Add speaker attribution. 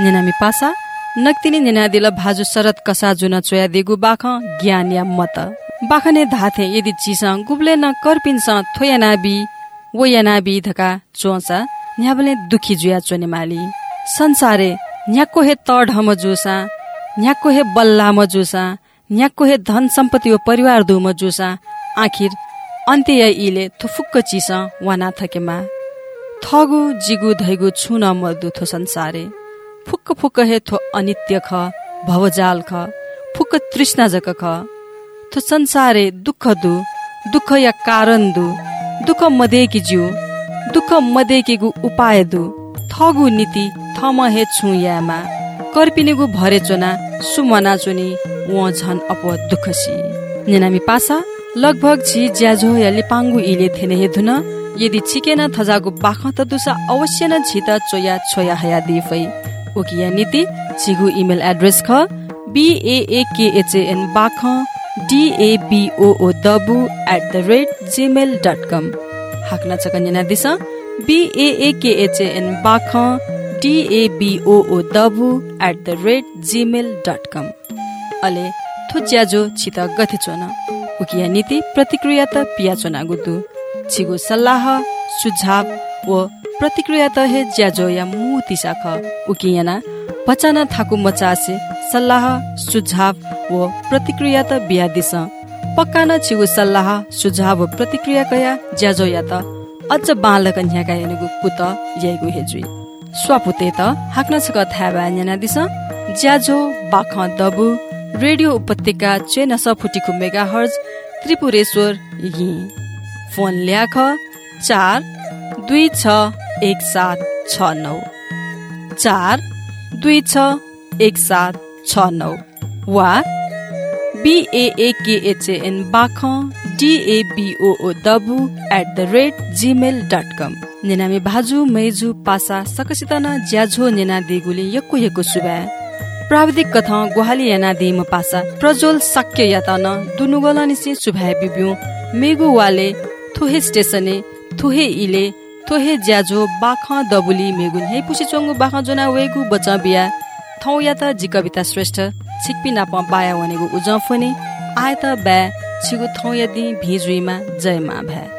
Speaker 1: नेनामी पासा नक्तिनी निनादिल भाजु शरत कसा जुन चोया देगु बाख ज्ञान या मत। बाखने धाथे यदि चिस गुब्ले न कर्पिन्स थोया नाबी वो या नाबी धका चोसा न्याबले दुखी जुया चोने माली। संसारे न्याको हे तढम जुसा न्याको हे बल्ला जुसा न्याको हे धन सम्पत्ति परिवार दु जुसा आखिर अन्त्य इले थुफुक्क चिस वाना थकेमा। थगु जिगु धैगु छुन मर्दु थो संसारे। फुक्क फुक्क हे थो अनित्य ख भवजाल ख फुक्क तृष्णा जक ख। थो संसारे दुःख दु दुःख या कारण दु दुःख मदेकी ज्यू दुःख मदेकी गु उपाय दु। थगु नीति थम हे छु यामा कर्पिनेगु भरे चोना सुमना चोनी व झन अप दुःखसी। नेनामी पासा लगभग छि ज्याझो या लिपाङ्गु इले थेने हे धुन यदि छिकेन थजागु बाख त दुसा अवश्य न छित चोया छोया हया दिफै। ओकिया नीति छिगु इमेल एड्रेस ख बिएएकेएचएन बाख डिएबिओओ दबु at the rate Gmail dot com हाक्न चकन्यना दिस बिएएकेएचएन बाख डिएबिओओ दबु at the rate Gmail dot com अले थुच्याजो छित गथे चोन उकिया नीति प्रतिक्रिया त पिया चोना गुदु। छिगु सल्लाह सुझाव व प्रतिक्रिया त हे ज्याजो या मुति साख उकियाना बचाना थाकु मचासे सल्लाह सुझाव व प्रतिक्रिया त बिया दिस। पक्का छिगु सल्लाह सुझाव प्रतिक्रिया कया ज्याजो या त अझ बालक न्याका यानेगु पुत याइगु हेजुइ स्वापुते त हाक्न छक थाबा न्याना दिस। ज्याजो बाख दबु रेडियो उपत्यका चेनस फुटिकु मेगा हर्ज त्रिपुरेश्वर यी। फोन ल्याख चार दुई छ एक सात छ नौ। चार दुई छ एक सात छ नौ। वा बिएएकेएचएन बाख डिएबिओओ दबु at the rate Gmail dot com नेनामी भाजु मैजु पासा सकसित न ज्याझो नेना देगुले यक्कु यक्कु सुबा। प्राविधिक कथा गुहाली याना दिम पासा प्रज्वल सक्य याता न दुनुगला निसे सुभाय बिब्यु मेगु वाले थुहे स्टेसने थुहे इले थुहे ज्याजो बाख दबुली मेगुन हे पुसी चोंगु बाख जोना वेगु बचा बिया। थौ या त जि कविता श्रेष्ठ छिकपि नाप बाया वनेगु उजफने आय त बा छिगु थौ यदि भिजुइमा जय मा भ्या।